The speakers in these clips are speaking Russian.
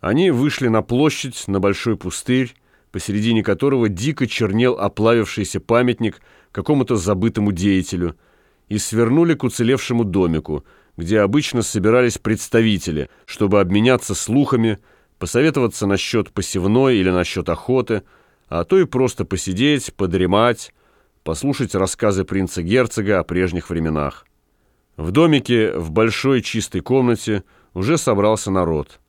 Они вышли на площадь, на большой пустырь, посередине которого дико чернел оплавившийся памятник какому-то забытому деятелю, и свернули к уцелевшему домику, где обычно собирались представители, чтобы обменяться слухами, посоветоваться насчет посевной или насчет охоты, а то и просто посидеть, подремать, послушать рассказы принца-герцога о прежних временах. В домике в большой чистой комнате уже собрался народ.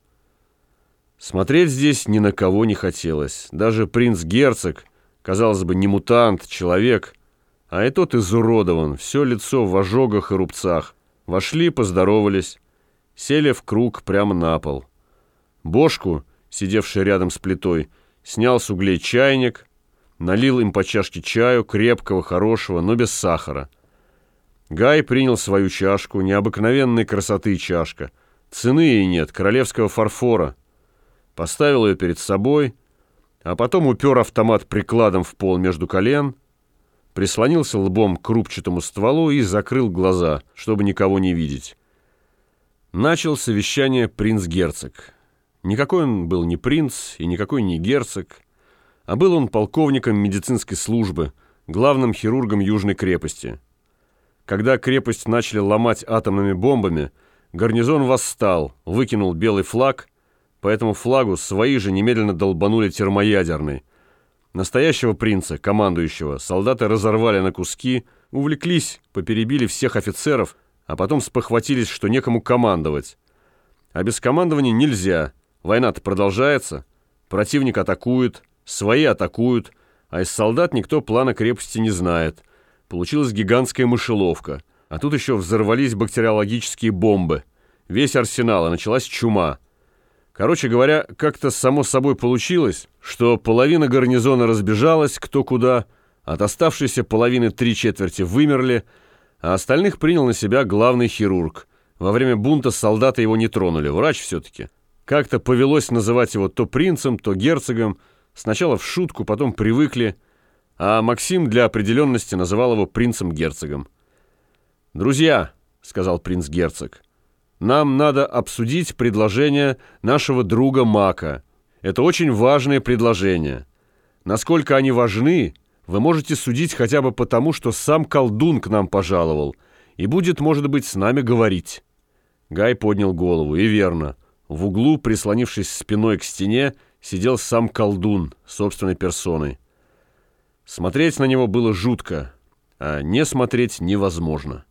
Смотреть здесь ни на кого не хотелось. Даже принц-герцог, казалось бы, не мутант, человек, а и тот изуродован, все лицо в ожогах и рубцах. Вошли, поздоровались, сели в круг прямо на пол. Бошку, сидевший рядом с плитой, снял с углей чайник, налил им по чашке чаю, крепкого, хорошего, но без сахара. Гай принял свою чашку, необыкновенной красоты чашка. Цены ей нет, королевского фарфора. Поставил ее перед собой, а потом упер автомат прикладом в пол между колен — прислонился лбом к рубчатому стволу и закрыл глаза, чтобы никого не видеть. Начал совещание принц-герцог. Никакой он был не принц и никакой не герцог, а был он полковником медицинской службы, главным хирургом Южной крепости. Когда крепость начали ломать атомными бомбами, гарнизон восстал, выкинул белый флаг, по этому флагу свои же немедленно долбанули термоядерный – Настоящего принца, командующего, солдаты разорвали на куски, увлеклись, поперебили всех офицеров, а потом спохватились, что некому командовать. А без командования нельзя. Война-то продолжается. Противник атакует, свои атакуют, а из солдат никто плана крепости не знает. Получилась гигантская мышеловка. А тут еще взорвались бактериологические бомбы. Весь арсенал, и началась чума. Короче говоря, как-то само собой получилось, что половина гарнизона разбежалась кто куда, от оставшейся половины три четверти вымерли, а остальных принял на себя главный хирург. Во время бунта солдаты его не тронули, врач все-таки. Как-то повелось называть его то принцем, то герцогом, сначала в шутку, потом привыкли, а Максим для определенности называл его принцем-герцогом. «Друзья», — сказал принц-герцог, — нам надо обсудить предложение нашего друга Мака. Это очень важное предложение. Насколько они важны, вы можете судить хотя бы потому, что сам колдун к нам пожаловал и будет, может быть, с нами говорить». Гай поднял голову, и верно. В углу, прислонившись спиной к стене, сидел сам колдун собственной персоной. Смотреть на него было жутко, а не смотреть невозможно.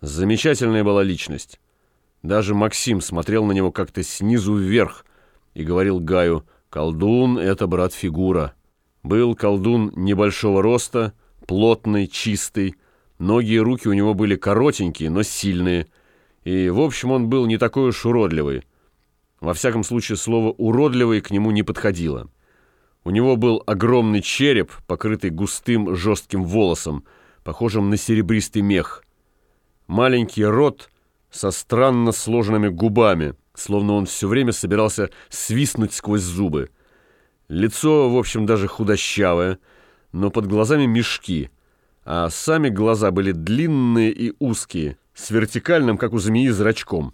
Замечательная была личность. Даже Максим смотрел на него как-то снизу вверх и говорил Гаю, «Колдун — это, брат, фигура». Был колдун небольшого роста, плотный, чистый, ноги и руки у него были коротенькие, но сильные, и, в общем, он был не такой уж уродливый. Во всяком случае, слово «уродливый» к нему не подходило. У него был огромный череп, покрытый густым жестким волосом, похожим на серебристый мех. Маленький рот — со странно сложенными губами, словно он все время собирался свистнуть сквозь зубы. Лицо, в общем, даже худощавое, но под глазами мешки, а сами глаза были длинные и узкие, с вертикальным, как у змеи, зрачком.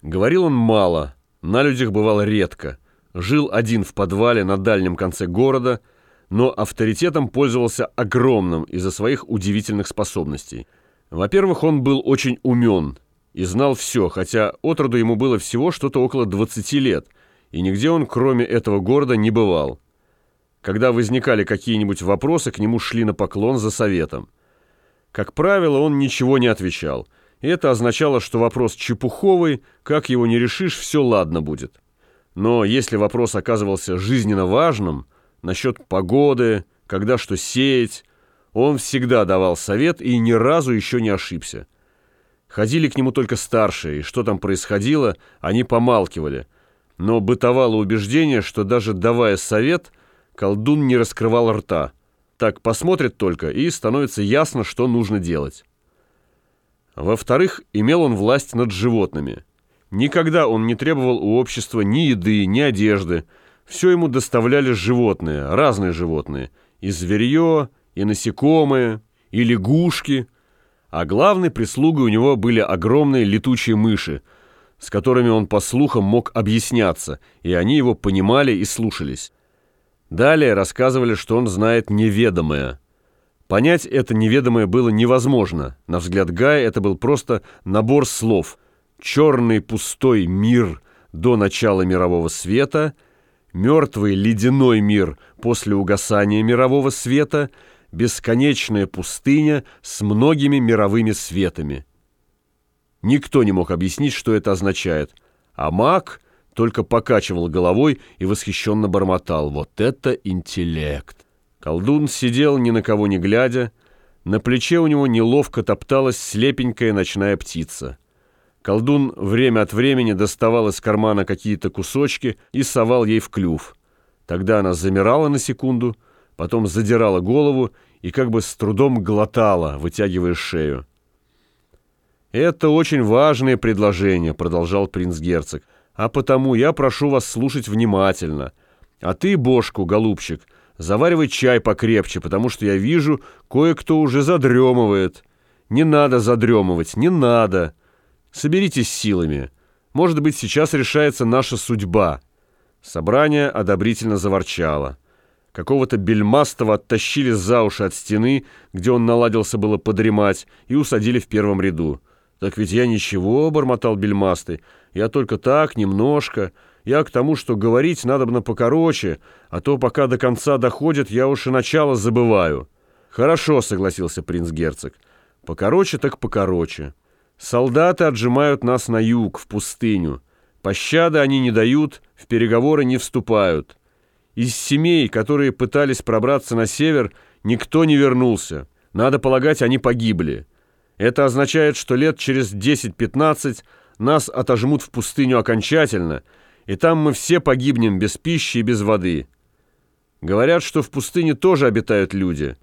Говорил он мало, на людях бывал редко, жил один в подвале на дальнем конце города, но авторитетом пользовался огромным из-за своих удивительных способностей. Во-первых, он был очень умен – и знал все, хотя отроду ему было всего что-то около 20 лет, и нигде он, кроме этого города, не бывал. Когда возникали какие-нибудь вопросы, к нему шли на поклон за советом. Как правило, он ничего не отвечал, и это означало, что вопрос чепуховый, как его не решишь, все ладно будет. Но если вопрос оказывался жизненно важным, насчет погоды, когда что сеять, он всегда давал совет и ни разу еще не ошибся. Ходили к нему только старшие, и что там происходило, они помалкивали. Но бытовало убеждение, что даже давая совет, колдун не раскрывал рта. Так посмотрит только, и становится ясно, что нужно делать. Во-вторых, имел он власть над животными. Никогда он не требовал у общества ни еды, ни одежды. Все ему доставляли животные, разные животные. И зверье, и насекомые, и лягушки – а главной прислугой у него были огромные летучие мыши, с которыми он, по слухам, мог объясняться, и они его понимали и слушались. Далее рассказывали, что он знает неведомое. Понять это неведомое было невозможно. На взгляд Гая это был просто набор слов. Черный пустой мир до начала мирового света, мертвый ледяной мир после угасания мирового света, бесконечная пустыня с многими мировыми светами. Никто не мог объяснить, что это означает. А маг только покачивал головой и восхищенно бормотал. Вот это интеллект! Колдун сидел, ни на кого не глядя. На плече у него неловко топталась слепенькая ночная птица. Колдун время от времени доставал из кармана какие-то кусочки и совал ей в клюв. Тогда она замирала на секунду, потом задирала голову и как бы с трудом глотала, вытягивая шею. «Это очень важное предложение», — продолжал принц-герцог. «А потому я прошу вас слушать внимательно. А ты, Бошку, голубчик, заваривай чай покрепче, потому что я вижу, кое-кто уже задремывает. Не надо задремывать, не надо. Соберитесь силами. Может быть, сейчас решается наша судьба». Собрание одобрительно заворчало. Какого-то бельмастого оттащили за уши от стены, где он наладился было подремать, и усадили в первом ряду. «Так ведь я ничего», — бормотал бельмастый. «Я только так, немножко. Я к тому, что говорить надо бы на покороче, а то пока до конца доходит, я уж и начало забываю». «Хорошо», — согласился принц-герцог. «Покороче так покороче. Солдаты отжимают нас на юг, в пустыню. Пощады они не дают, в переговоры не вступают. Из семей, которые пытались пробраться на север, никто не вернулся. Надо полагать, они погибли». Это означает, что лет через 10-15 нас отожмут в пустыню окончательно, и там мы все погибнем без пищи и без воды. Говорят, что в пустыне тоже обитают люди.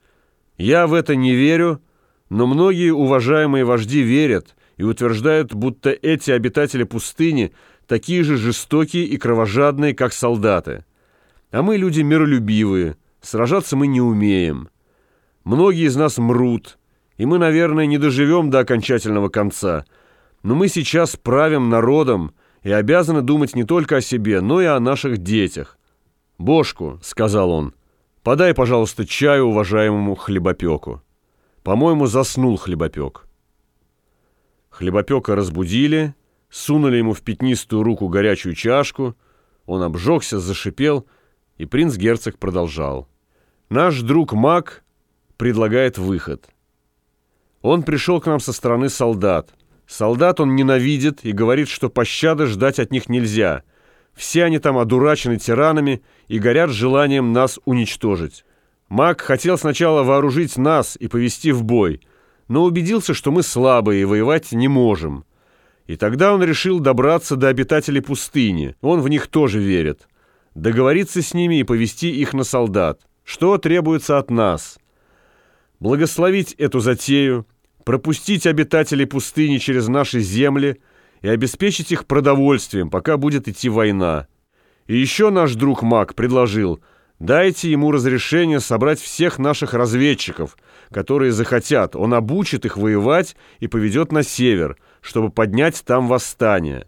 Я в это не верю, но многие уважаемые вожди верят и утверждают, будто эти обитатели пустыни такие же жестокие и кровожадные, как солдаты. А мы люди миролюбивые, сражаться мы не умеем. Многие из нас мрут, и мы, наверное, не доживем до окончательного конца. Но мы сейчас правим народом и обязаны думать не только о себе, но и о наших детях. «Бошку», — сказал он, — «подай, пожалуйста, чаю уважаемому хлебопеку». По-моему, заснул хлебопек. Хлебопека разбудили, сунули ему в пятнистую руку горячую чашку, он обжегся, зашипел, и принц-герцог продолжал. «Наш друг Мак предлагает выход». Он пришел к нам со стороны солдат. Солдат он ненавидит и говорит, что пощады ждать от них нельзя. Все они там одурачены тиранами и горят желанием нас уничтожить. Маг хотел сначала вооружить нас и повести в бой, но убедился, что мы слабые и воевать не можем. И тогда он решил добраться до обитателей пустыни. Он в них тоже верит. Договориться с ними и повести их на солдат. Что требуется от нас?» благословить эту затею, пропустить обитателей пустыни через наши земли и обеспечить их продовольствием, пока будет идти война. И еще наш друг Мак предложил, дайте ему разрешение собрать всех наших разведчиков, которые захотят, он обучит их воевать и поведет на север, чтобы поднять там восстание.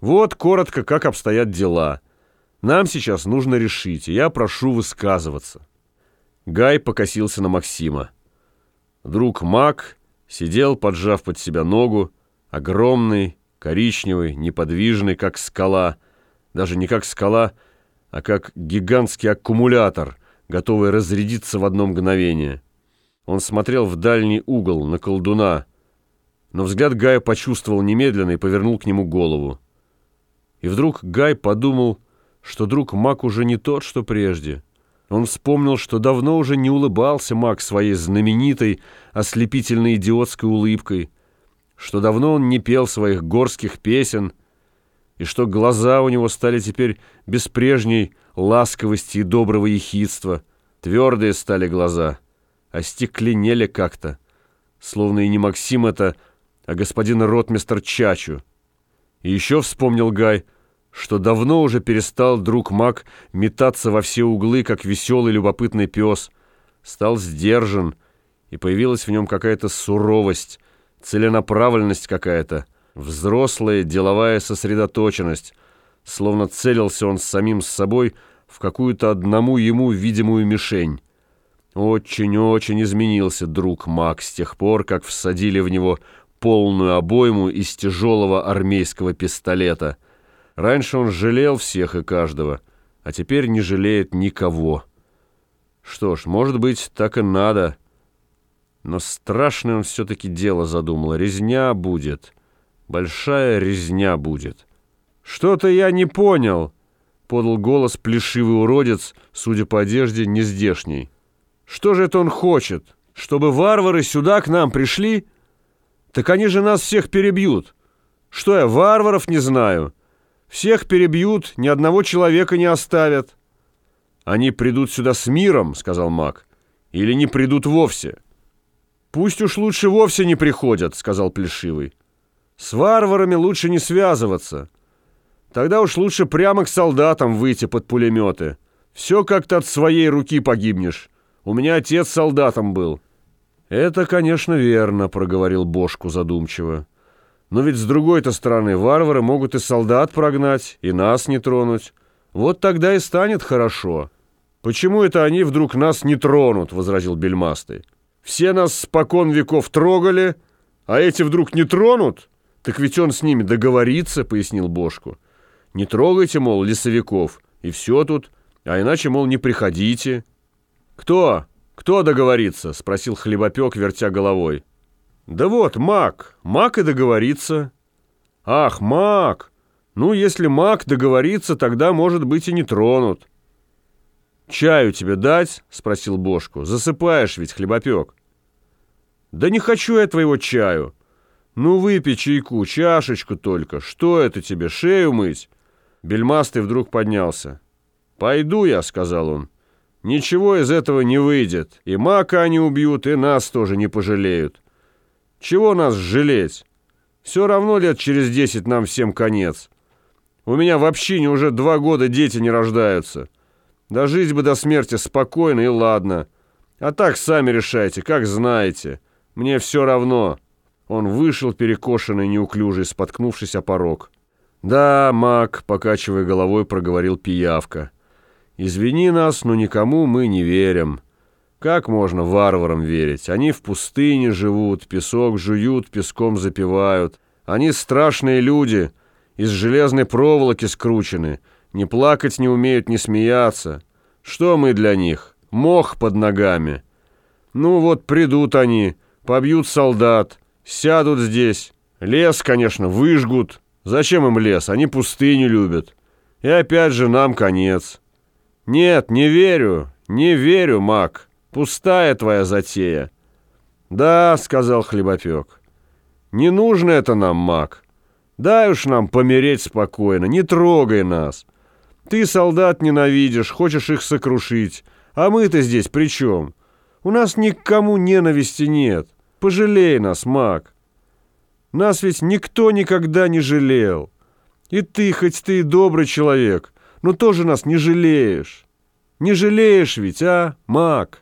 Вот коротко, как обстоят дела. Нам сейчас нужно решить, и я прошу высказываться». Гай покосился на Максима. Друг Мак сидел, поджав под себя ногу, огромный, коричневый, неподвижный, как скала. Даже не как скала, а как гигантский аккумулятор, готовый разрядиться в одно мгновение. Он смотрел в дальний угол, на колдуна, но взгляд Гая почувствовал немедленно и повернул к нему голову. И вдруг Гай подумал, что друг Мак уже не тот, что прежде — он вспомнил, что давно уже не улыбался Мак своей знаменитой, ослепительной идиотской улыбкой, что давно он не пел своих горских песен, и что глаза у него стали теперь без прежней ласковости и доброго ехидства. Твердые стали глаза, остекленели как-то, словно и не Максим это, а господин ротмистер Чачу. И еще вспомнил Гай, что давно уже перестал друг Мак метаться во все углы, как веселый любопытный пес, стал сдержан, и появилась в нем какая-то суровость, целенаправленность какая-то, взрослая деловая сосредоточенность, словно целился он самим с собой в какую-то одному ему видимую мишень. Очень-очень изменился друг Мак с тех пор, как всадили в него полную обойму из тяжелого армейского пистолета. Раньше он жалел всех и каждого, а теперь не жалеет никого. Что ж, может быть, так и надо. Но страшное он все-таки дело задумал. Резня будет. Большая резня будет. «Что-то я не понял», — подал голос плешивый уродец, судя по одежде, нездешний. «Что же это он хочет? Чтобы варвары сюда к нам пришли? Так они же нас всех перебьют. Что я, варваров не знаю? Всех перебьют, ни одного человека не оставят». «Они придут сюда с миром», — сказал маг, — «или не придут вовсе». «Пусть уж лучше вовсе не приходят», — сказал Плешивый. «С варварами лучше не связываться». Тогда уж лучше прямо к солдатам выйти под пулеметы. Все как-то от своей руки погибнешь. У меня отец солдатом был». «Это, конечно, верно», — проговорил Бошку задумчиво. «Но ведь с другой-то стороны варвары могут и солдат прогнать, и нас не тронуть. Вот тогда и станет хорошо». «Почему это они вдруг нас не тронут?» — возразил Бельмастый. «Все нас спокон веков трогали, а эти вдруг не тронут? Так ведь он с ними договорится», — пояснил Бошку. Не трогайте, мол, лесовиков, и все тут, а иначе, мол, не приходите. Кто? Кто договорится? Спросил хлебопек, вертя головой. Да вот, маг, маг и договорится. Ах, маг! Ну, если маг договорится, тогда, может быть, и не тронут. «Чаю тебе дать?» — спросил Бошку. «Засыпаешь ведь, хлебопек». «Да не хочу я твоего чаю. Ну, выпей чайку, чашечку только. Что это тебе, шею мыть?» Бельмастый вдруг поднялся. «Пойду я», — сказал он. «Ничего из этого не выйдет. И мака они убьют, и нас тоже не пожалеют. Чего нас жалеть? Все равно лет через десять нам всем конец. У меня в общине уже два года дети не рождаются. Да жить бы до смерти спокойно и ладно. А так сами решайте, как знаете. Мне все равно». Он вышел, перекошенный, неуклюжий, споткнувшись о порог. «Да, маг», — покачивая головой, проговорил пиявка. «Извини нас, но никому мы не верим. Как можно варварам верить? Они в пустыне живут, песок жуют, песком запивают. Они страшные люди, из железной проволоки скручены, не плакать не умеют, не смеяться. Что мы для них? Мох под ногами. Ну вот придут они, побьют солдат, сядут здесь, лес, конечно, выжгут». Зачем им лес? Они пустыню любят. И опять же нам конец. Нет, не верю, не верю, маг. Пустая твоя затея. Да, сказал хлебопек. Не нужно это нам, маг. Дай уж нам помереть спокойно, не трогай нас. Ты солдат ненавидишь, хочешь их сокрушить. А мы-то здесь при чем? У нас ни к кому ненависти нет. Пожалей нас, маг. Нас ведь никто никогда не жалел. И ты, хоть ты и добрый человек, но тоже нас не жалеешь. Не жалеешь ведь, а, маг?»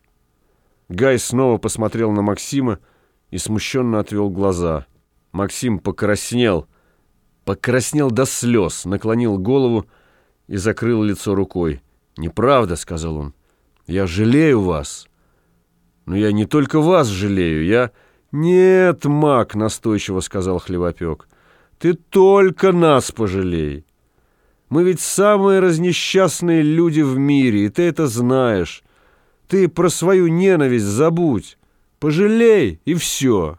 Гай снова посмотрел на Максима и смущенно отвел глаза. Максим покраснел, покраснел до слез, наклонил голову и закрыл лицо рукой. «Неправда», — сказал он, — «я жалею вас. Но я не только вас жалею, я...» «Нет, маг», — настойчиво сказал Хлебопек, — «ты только нас пожалей. Мы ведь самые разнесчастные люди в мире, и ты это знаешь. Ты про свою ненависть забудь. Пожалей, и все».